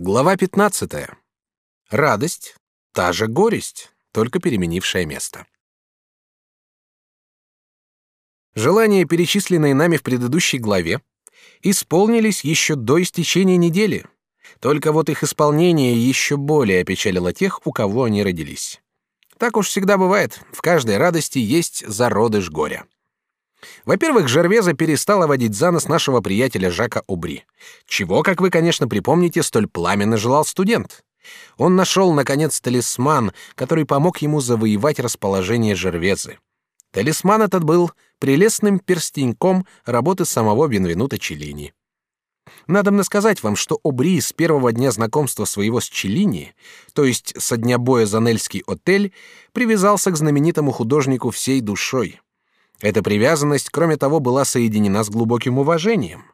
Глава 15. Радость — та же горесть, только переменившая место. Желания, перечисленные нами в предыдущей главе, исполнились еще до истечения недели, только вот их исполнение еще более опечалило тех, у кого они родились. Так уж всегда бывает, в каждой радости есть зародыш горя. Во-первых, Жервеза перестала водить за нос нашего приятеля Жака Обри. Чего, как вы, конечно, припомните, столь пламенно желал студент. Он нашел, наконец, талисман, который помог ему завоевать расположение Жервезы. Талисман этот был прелестным перстеньком работы самого Бенвенута Челлини. Надо мне сказать вам, что Обри с первого дня знакомства своего с Челлини, то есть со дня боя за Нельский отель, привязался к знаменитому художнику всей душой. Эта привязанность, кроме того, была соединена с глубоким уважением.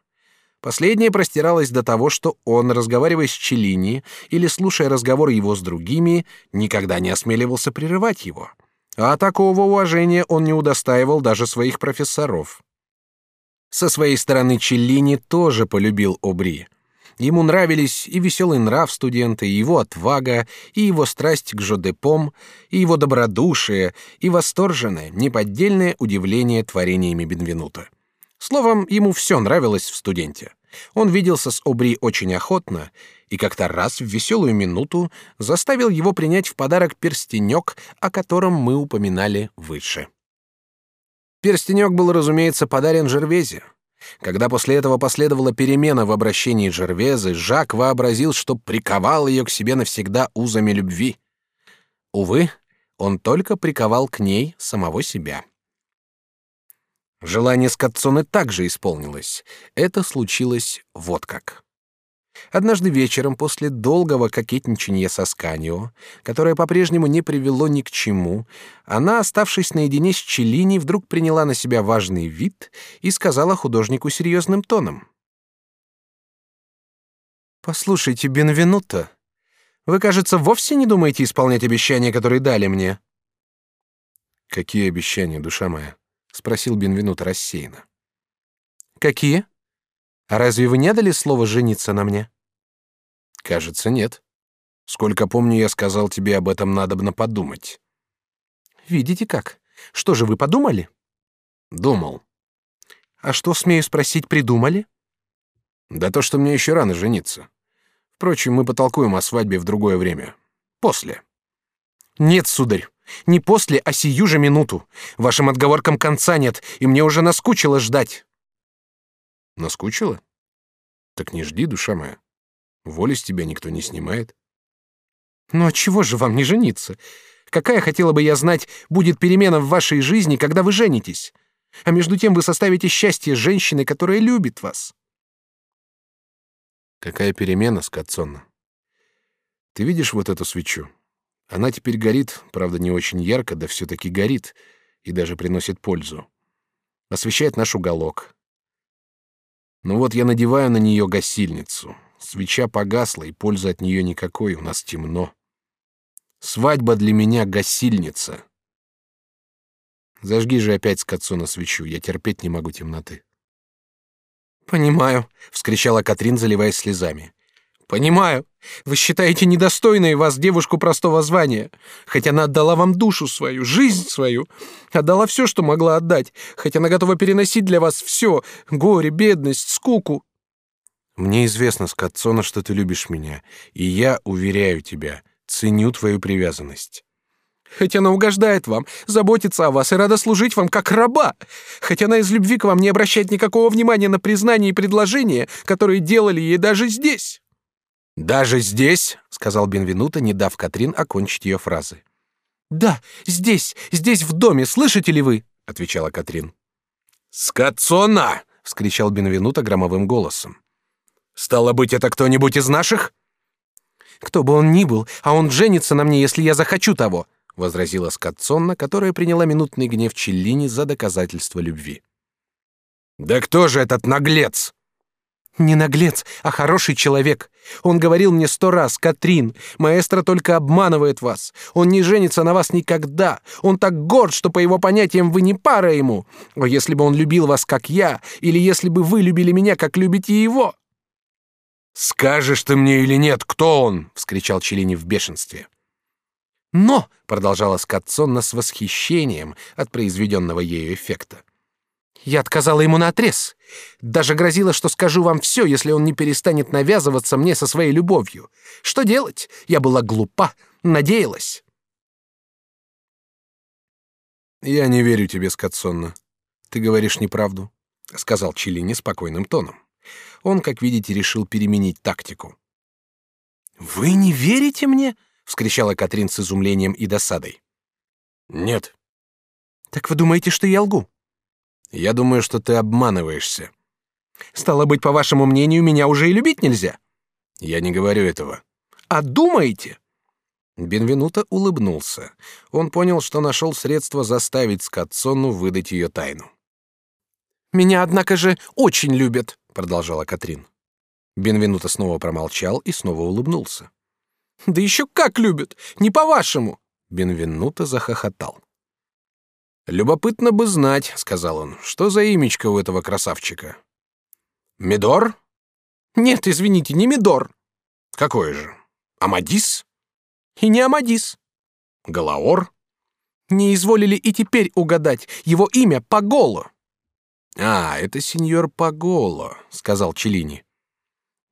Последнее простиралось до того, что он, разговаривая с Челлини или слушая разговор его с другими, никогда не осмеливался прерывать его. А такого уважения он не удостаивал даже своих профессоров. Со своей стороны Челлини тоже полюбил Обри, Ему нравились и веселый нрав студента, и его отвага, и его страсть к жодепом, и его добродушие, и восторженное, неподдельное удивление творениями Бенвенута. Словом, ему все нравилось в студенте. Он виделся с Обри очень охотно и как-то раз в веселую минуту заставил его принять в подарок перстенек, о котором мы упоминали выше. Перстенек был, разумеется, подарен Жервезе. Когда после этого последовала перемена в обращении Жервезы, Жак вообразил, что приковал ее к себе навсегда узами любви. Увы, он только приковал к ней самого себя. Желание Скотсоны также исполнилось. Это случилось вот как. Однажды вечером после долгого кокетничания со Сканио, которое по-прежнему не привело ни к чему, она, оставшись наедине с Челлини, вдруг приняла на себя важный вид и сказала художнику серьезным тоном: "Послушайте, Бенвенуто, вы, кажется, вовсе не думаете исполнять обещания, которые дали мне". "Какие обещания, душа моя?" спросил Бенвенуто рассеянно. "Какие?" А разве вы не дали слово жениться на мне? Кажется, нет. Сколько помню, я сказал тебе об этом надобно подумать. Видите как? Что же вы подумали? Думал. А что, смею спросить, придумали? Да то, что мне еще рано жениться. Впрочем, мы потолкуем о свадьбе в другое время. После. Нет, сударь, не после, а сию же минуту. Вашим отговоркам конца нет, и мне уже наскучило ждать. Наскучило? Так не жди, душа моя. Воли с тебя никто не снимает. Ну а чего же вам не жениться? Какая хотела бы я знать, будет перемена в вашей жизни, когда вы женитесь? А между тем вы составите счастье женщины, которая любит вас. Какая перемена, Скотсонна? Ты видишь вот эту свечу? Она теперь горит, правда, не очень ярко, да все-таки горит и даже приносит пользу. Освещает наш уголок, ну вот я надеваю на нее гасильницу. Свеча погасла, и пользы от нее никакой, у нас темно. Свадьба для меня гасильница. Зажги же опять скотцу на свечу, я терпеть не могу темноты. Понимаю, вскричала Катрин, заливаясь слезами. Понимаю. Вы считаете недостойной вас девушку простого звания, хотя она отдала вам душу свою, жизнь свою, отдала все, что могла отдать, хотя она готова переносить для вас все — горе, бедность, скуку. Мне известно, Скотсона, что ты любишь меня, и я, уверяю тебя, ценю твою привязанность. Хотя она угождает вам, заботится о вас и рада служить вам как раба. Хотя она из любви к вам не обращает никакого внимания на признания и предложения, которые делали ей даже здесь. Даже здесь, сказал Бенвенуто, не дав Катрин окончить ее фразы. Да, здесь, здесь в доме, слышите ли вы? отвечала Катрин. Скотсона! вскричал Бенвенуто громовым голосом. Стало быть, это кто-нибудь из наших? Кто бы он ни был, а он женится на мне, если я захочу того, возразила Скотсонна, которая приняла минутный гнев Челлини за доказательство любви. Да кто же этот наглец? Не наглец, а хороший человек. Он говорил мне сто раз, Катрин, маэстро только обманывает вас. Он не женится на вас никогда. Он так горд, что по его понятиям вы не пара ему. О, если бы он любил вас, как я, или если бы вы любили меня, как любите его. Скажешь ты мне или нет, кто он? – вскричал Челини в бешенстве. Но, продолжала Скотсонна с восхищением от произведенного ею эффекта. Я отказала ему на отрез, даже грозила, что скажу вам все, если он не перестанет навязываться мне со своей любовью. Что делать? Я была глупа, надеялась. Я не верю тебе, Скотсонна. Ты говоришь неправду, сказал Чили спокойным тоном. Он, как видите, решил переменить тактику. Вы не верите мне? вскричала Катрин с изумлением и досадой. Нет. Так вы думаете, что я лгу? Я думаю, что ты обманываешься. Стало быть, по вашему мнению, меня уже и любить нельзя. Я не говорю этого. А думаете? Бенвенуто улыбнулся. Он понял, что нашел средство заставить Скотсону выдать ее тайну. Меня, однако же, очень любят, продолжала Катрин. Бенвенуто снова промолчал и снова улыбнулся. Да еще как любят, не по-вашему. Бенвенуто захохотал. Любопытно бы знать, сказал он, что за имечко у этого красавчика. Медор? Нет, извините, не Медор. Какой же? Амадис? И не Амадис. Галаор? Не изволили и теперь угадать. Его имя Паголо. А, это сеньор Паголо, сказал Челини.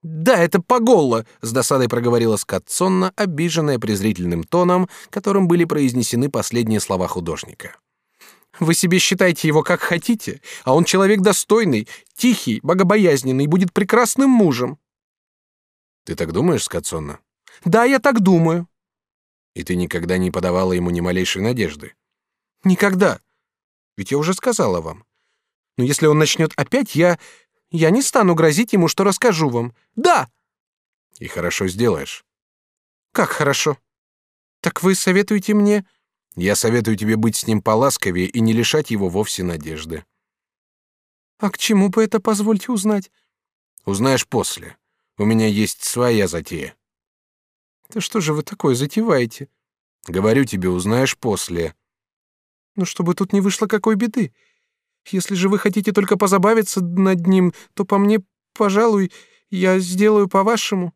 Да, это Паголо, с досадой проговорила Скотсонна, обиженная презрительным тоном, которым были произнесены последние слова художника. Вы себе считайте его как хотите, а он человек достойный, тихий, богобоязненный, будет прекрасным мужем. Ты так думаешь, Скотсонна? Да, я так думаю. И ты никогда не подавала ему ни малейшей надежды? Никогда. Ведь я уже сказала вам. Но если он начнет опять, я... Я не стану грозить ему, что расскажу вам. Да! И хорошо сделаешь. Как хорошо? Так вы советуете мне... Я советую тебе быть с ним поласковее и не лишать его вовсе надежды. А к чему бы это, позвольте узнать? Узнаешь после. У меня есть своя затея. Да что же вы такое затеваете? Говорю тебе, узнаешь после. Ну, чтобы тут не вышло какой беды. Если же вы хотите только позабавиться над ним, то по мне, пожалуй, я сделаю по-вашему.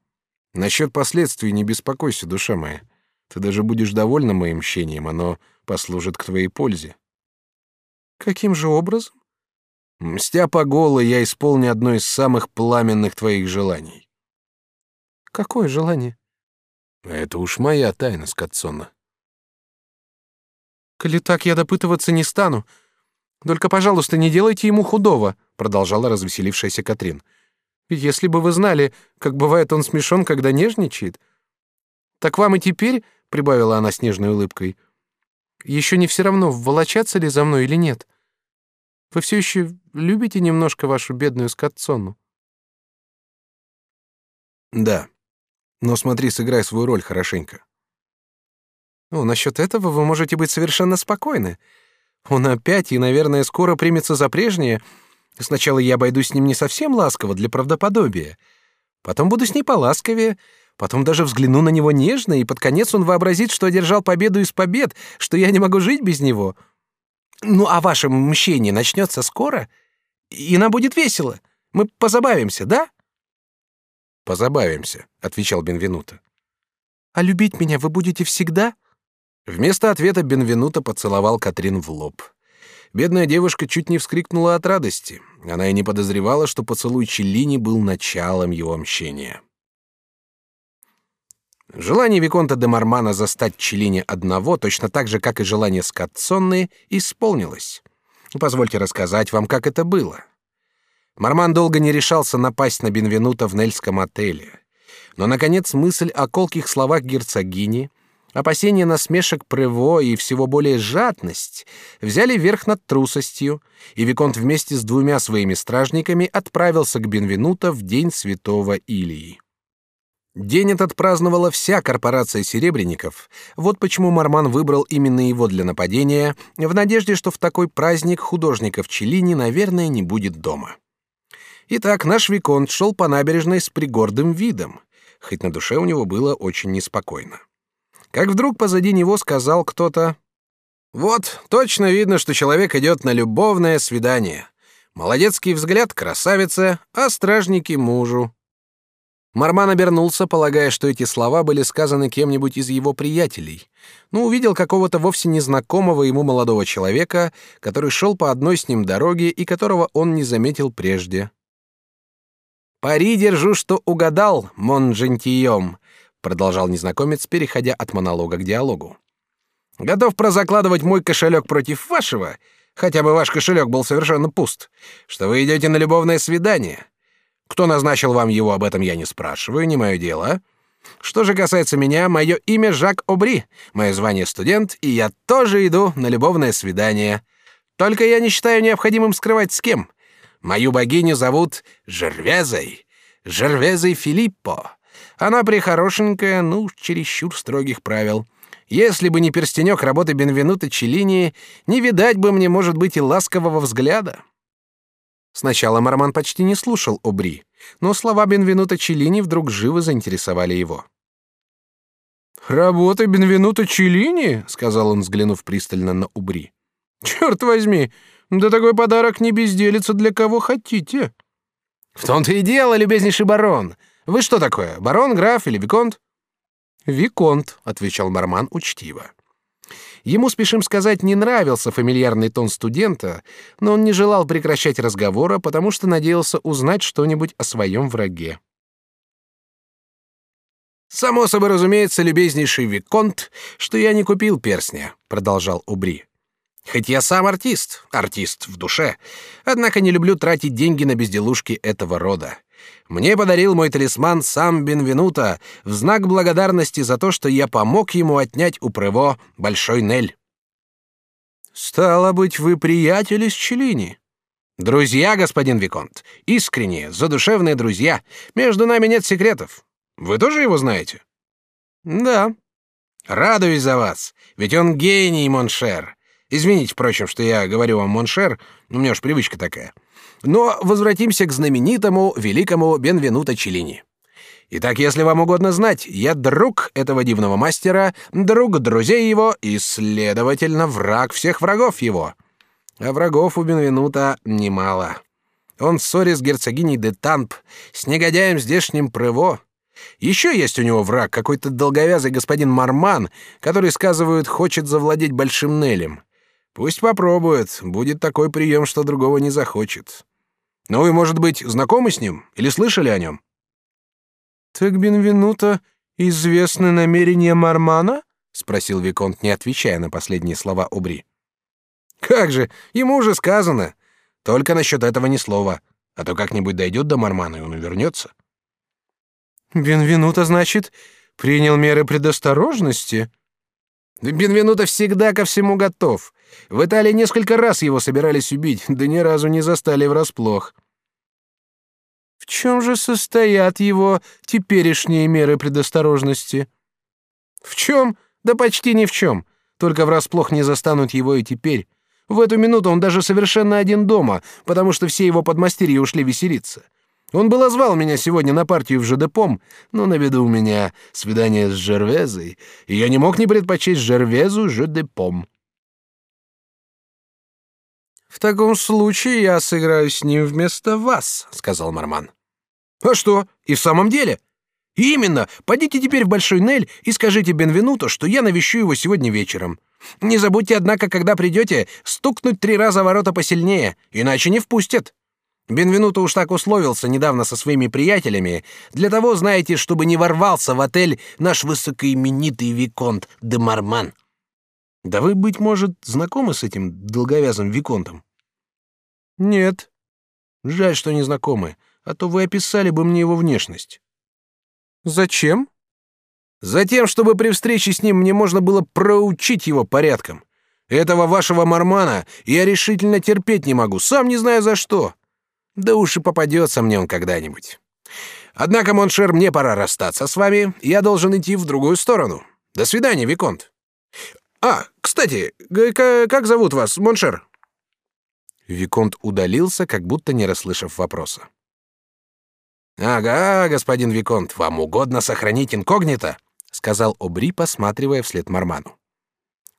Насчет последствий не беспокойся, душа моя. Ты даже будешь довольна моим мщением, оно послужит к твоей пользе. Каким же образом? Мстя по голо, я исполню одно из самых пламенных твоих желаний. Какое желание? Это уж моя тайна, Скотсона. Коли так, я допытываться не стану. Только, пожалуйста, не делайте ему худого, продолжала развеселившаяся Катрин. Если бы вы знали, как бывает он смешон, когда нежничает. Так вам и теперь, прибавила она с нежной улыбкой, еще не все равно, волочаться ли за мной или нет. Вы все еще любите немножко вашу бедную Скотсону? Да. Но смотри, сыграй свою роль хорошенько. Ну, насчет этого вы можете быть совершенно спокойны. Он опять и, наверное, скоро примется за прежнее. Сначала я обойдусь с ним не совсем ласково для правдоподобия. Потом буду с ней поласковее, потом даже взгляну на него нежно, и под конец он вообразит, что одержал победу из побед, что я не могу жить без него. Ну, а ваше мщение начнется скоро, и нам будет весело. Мы позабавимся, да? Позабавимся, отвечал Бенвенуто. А любить меня вы будете всегда? Вместо ответа Бенвенуто поцеловал Катрин в лоб. Бедная девушка чуть не вскрикнула от радости. Она и не подозревала, что поцелуй Челлини был началом его мщения. Желание виконта де Мармана застать Челлини одного, точно так же, как и желание Скотсонны, исполнилось. Позвольте рассказать вам, как это было. Марман долго не решался напасть на Бенвенута в Нельском отеле. Но, наконец, мысль о колких словах герцогини, опасения насмешек Прево и всего более жадность взяли верх над трусостью, и Виконт вместе с двумя своими стражниками отправился к Бенвенуто в день святого Илии. День этот праздновала вся корпорация серебряников. Вот почему Марман выбрал именно его для нападения, в надежде, что в такой праздник художников Челини, наверное, не будет дома. Итак, наш виконт шел по набережной с пригордым видом, хоть на душе у него было очень неспокойно. Как вдруг позади него сказал кто-то: "Вот, точно видно, что человек идет на любовное свидание. Молодецкий взгляд красавице, а стражники мужу". Марман обернулся, полагая, что эти слова были сказаны кем-нибудь из его приятелей, но увидел какого-то вовсе незнакомого ему молодого человека, который шел по одной с ним дороге и которого он не заметил прежде. «Пари держу, что угадал, мон джентием», — продолжал незнакомец, переходя от монолога к диалогу. «Готов прозакладывать мой кошелек против вашего, хотя бы ваш кошелек был совершенно пуст, что вы идете на любовное свидание». Кто назначил вам его, об этом я не спрашиваю, не мое дело. Что же касается меня, мое имя Жак Обри, мое звание студент, и я тоже иду на любовное свидание. Только я не считаю необходимым скрывать с кем. Мою богиню зовут Жервезой, Жервезой Филиппо. Она прихорошенькая, ну, чересчур строгих правил. Если бы не перстенек работы Бенвенута Челлини, не видать бы мне, может быть, и ласкового взгляда. Сначала Марман почти не слушал Обри, но слова Бенвенута Челлини вдруг живо заинтересовали его. «Работа Бенвенута Челлини?» — сказал он, взглянув пристально на Обри. «Черт возьми, да такой подарок не безделится для кого хотите». «В том-то и дело, любезнейший барон. Вы что такое, барон, граф или виконт?» «Виконт», — отвечал Марман учтиво. Ему, спешим сказать, не нравился фамильярный тон студента, но он не желал прекращать разговора, потому что надеялся узнать что-нибудь о своем враге. «Само собой разумеется, любезнейший Виконт, что я не купил перстня», — продолжал Убри. «Хоть я сам артист, артист в душе, однако не люблю тратить деньги на безделушки этого рода. Мне подарил мой талисман сам Бенвенуто в знак благодарности за то, что я помог ему отнять у Прево Большой Нель. Стало быть, вы приятели с Челини? Друзья, господин Виконт, искренние, задушевные друзья. Между нами нет секретов. Вы тоже его знаете? Да. Радуюсь за вас, ведь он гений, mon cher. Извините, впрочем, что я говорю вам mon cher, у меня уж привычка такая. Но возвратимся к знаменитому великому Бенвенуто Челлини. Итак, если вам угодно знать, я друг этого дивного мастера, друг друзей его и, следовательно, враг всех врагов его. А врагов у Бенвенута немало. Он в ссоре с герцогиней де Тамп, с негодяем здешним Прево. Еще есть у него враг, какой-то долговязый господин Марман, который, сказывают, хочет завладеть Большим Нелем. Пусть попробует, будет такой прием, что другого не захочет. Ну вы, может быть, знакомы с ним или слышали о нем? Так Бенвенуто известны намерения Мармана? спросил виконт, не отвечая на последние слова Обри. Как же, ему уже сказано. Только насчет этого ни слова, а то как-нибудь дойдет до Мармана и он увернется. Бенвенуто, значит, принял меры предосторожности? Бенвенуто всегда ко всему готов. В Италии несколько раз его собирались убить, да ни разу не застали врасплох. В чем же состоят его теперешние меры предосторожности? В чем? Да почти ни в чем. Только врасплох не застанут его и теперь. В эту минуту он даже совершенно один дома, потому что все его подмастерья ушли веселиться. Он было звал меня сегодня на партию в ЖДПом, но на виду у меня свидание с Жервезой, и я не мог не предпочесть Жервезу ЖДПом. В таком случае я сыграю с ним вместо вас, сказал Марман. А что? И в самом деле? Именно. Пойдите теперь в Большой Нель и скажите Бенвенуто, что я навещу его сегодня вечером. Не забудьте, однако, когда придете, стукнуть три раза ворота посильнее, иначе не впустят. Бенвенуто уж так условился недавно со своими приятелями, для того, знаете, чтобы не ворвался в отель наш высокоименитый виконт де Марман. Да вы быть может знакомы с этим долговязым виконтом? Нет. Жаль, что не знакомы, а то вы описали бы мне его внешность. Зачем? Затем, чтобы при встрече с ним мне можно было проучить его порядком. Этого вашего Мармана я решительно терпеть не могу, сам не знаю за что. Да уж и попадется мне он когда-нибудь. Однако, mon cher, мне пора расстаться с вами. Я должен идти в другую сторону. До свидания, виконт. А, кстати, как зовут вас, mon cher? Виконт удалился, как будто не расслышав вопроса. Ага, господин виконт, вам угодно сохранить инкогнито, сказал Обри, посматривая вслед Марману.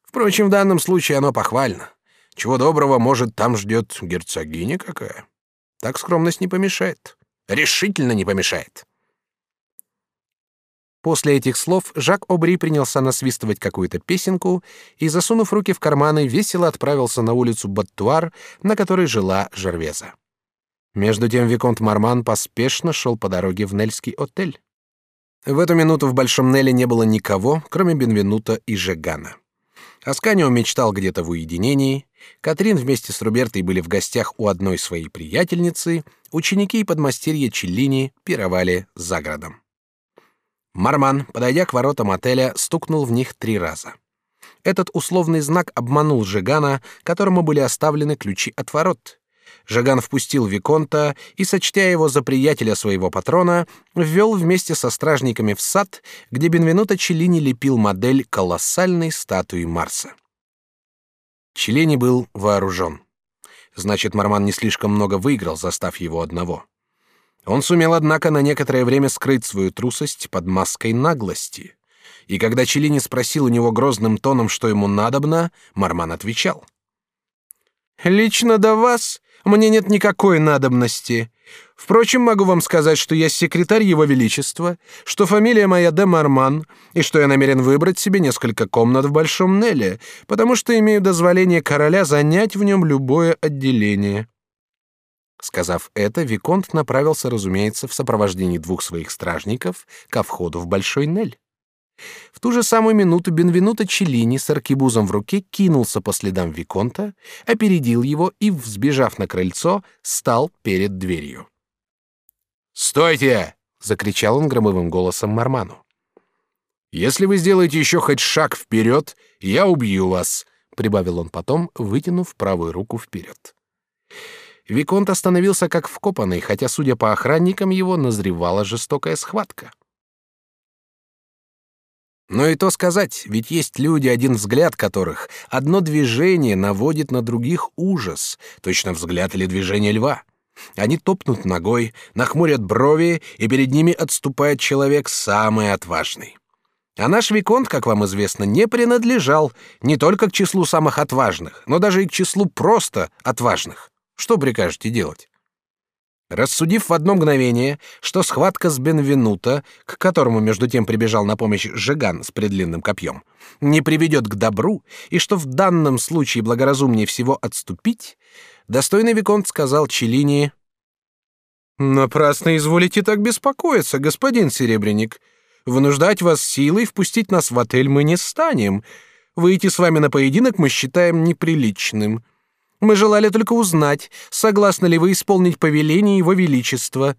Впрочем, в данном случае оно похвально. Чего доброго, может, там ждет герцогиня какая. Так скромность не помешает. Решительно не помешает. После этих слов Жак Обри принялся насвистывать какую-то песенку и, засунув руки в карманы, весело отправился на улицу Баттуар, на которой жила Жервеза. Между тем виконт Марман поспешно шел по дороге в Нельский отель. В эту минуту в Большом Неле не было никого, кроме Бенвенута и Жегана. Асканио мечтал где-то в уединении, Катрин вместе с Рубертой были в гостях у одной своей приятельницы, ученики и подмастерья Челлини пировали за городом. Марман, подойдя к воротам отеля, стукнул в них три раза. Этот условный знак обманул Жигана, которому были оставлены ключи от ворот. Жиган впустил виконта и, сочтя его за приятеля своего патрона, ввел вместе со стражниками в сад, где Бенвенуто Челлини лепил модель колоссальной статуи Марса. Челлини был вооружен. Значит, Марман не слишком много выиграл, застав его одного. Он сумел, однако, на некоторое время скрыть свою трусость под маской наглости. И когда Челини спросил у него грозным тоном, что ему надобно, Марман отвечал: "Лично до вас мне нет никакой надобности. Впрочем, могу вам сказать, что я секретарь Его Величества, что фамилия моя де Марман и что я намерен выбрать себе несколько комнат в Большом Неле, потому что имею дозволение короля занять в нем любое отделение". Сказав это, виконт направился, разумеется, в сопровождении двух своих стражников ко входу в Большой Нель. В ту же самую минуту Бенвенуто Челлини с аркебузом в руке кинулся по следам виконта, опередил его и, взбежав на крыльцо, стал перед дверью. «Стойте!» — закричал он громовым голосом Марману. «Если вы сделаете еще хоть шаг вперед, я убью вас», — прибавил он потом, вытянув правую руку вперед. Виконт остановился как вкопанный, хотя, судя по охранникам, его назревала жестокая схватка. Но и то сказать, ведь есть люди, один взгляд которых, одно движение наводит на других ужас, точно взгляд или движение льва. Они топнут ногой, нахмурят брови, и перед ними отступает человек самый отважный. А наш виконт, как вам известно, не принадлежал не только к числу самых отважных, но даже и к числу просто отважных. Что прикажете делать? Рассудив в одно мгновение, что схватка с Бенвенуто, к которому между тем прибежал на помощь Жиган с предлинным копьем, не приведет к добру, и что в данном случае благоразумнее всего отступить, достойный виконт сказал Челини: "Напрасно изволите так беспокоиться, господин Серебряник. Вынуждать вас силой впустить нас в отель мы не станем. Выйти с вами на поединок мы считаем неприличным. Мы желали только узнать, согласны ли вы исполнить повеление его величества.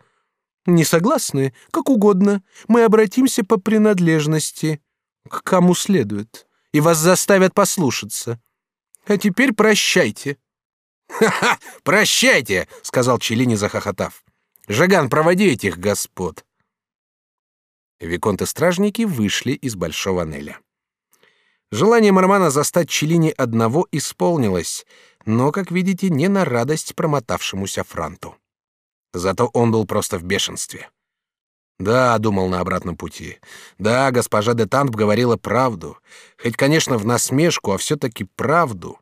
Не согласны? Как угодно. Мы обратимся по принадлежности к кому следует, и вас заставят послушаться. А теперь прощайте. Ха-ха, прощайте, сказал Челини, захохотав. Жаган, проводи этих господ. Виконты-стражники вышли из большого неля. Желание Мармана застать Челини одного исполнилось, но, как видите, не на радость промотавшемуся Франту. Зато он был просто в бешенстве. Да, думал на обратном пути. Да, госпожа де Тант говорила правду, хоть, конечно, в насмешку, а все-таки правду.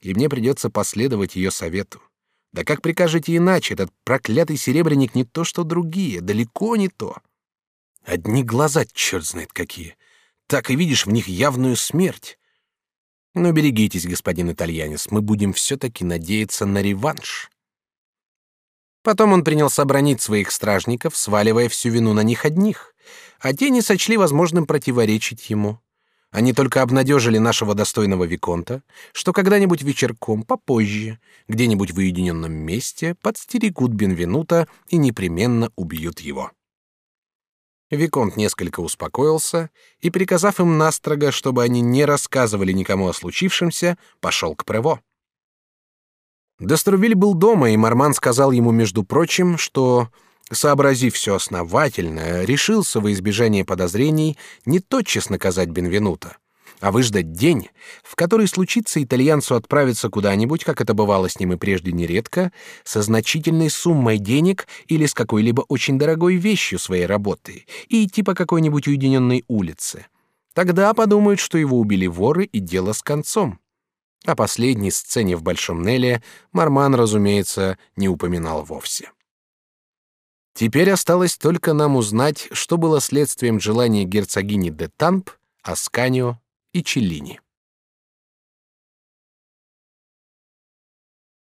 И мне придется последовать ее совету. Да как прикажете иначе? Этот проклятый серебряник не то, что другие, далеко не то. Одни глаза, черт знает какие. Так и видишь в них явную смерть. Но берегитесь, господин итальянец, мы будем все-таки надеяться на реванш. Потом он принялся бронить своих стражников, сваливая всю вину на них одних, а те не сочли возможным противоречить ему. Они только обнадежили нашего достойного виконта, что когда-нибудь вечерком, попозже, где-нибудь в уединенном месте, подстерегут Бенвенута и непременно убьют его. Виконт несколько успокоился и, приказав им настрого, чтобы они не рассказывали никому о случившемся, пошел к Прево. Деструвиль был дома, и Марман сказал ему, между прочим, что, сообразив все основательно, решился во избежание подозрений не тотчас наказать Бенвенута, а выждать день, в который случится итальянцу отправиться куда-нибудь, как это бывало с ним и прежде нередко, со значительной суммой денег или с какой-либо очень дорогой вещью своей работы, и идти по какой-нибудь уединенной улице. Тогда подумают, что его убили воры, и дело с концом. О последней сцене в Большом Неле Марман, разумеется, не упоминал вовсе. Теперь осталось только нам узнать, что было следствием желания герцогини де Тамп, Асканио и Челлини.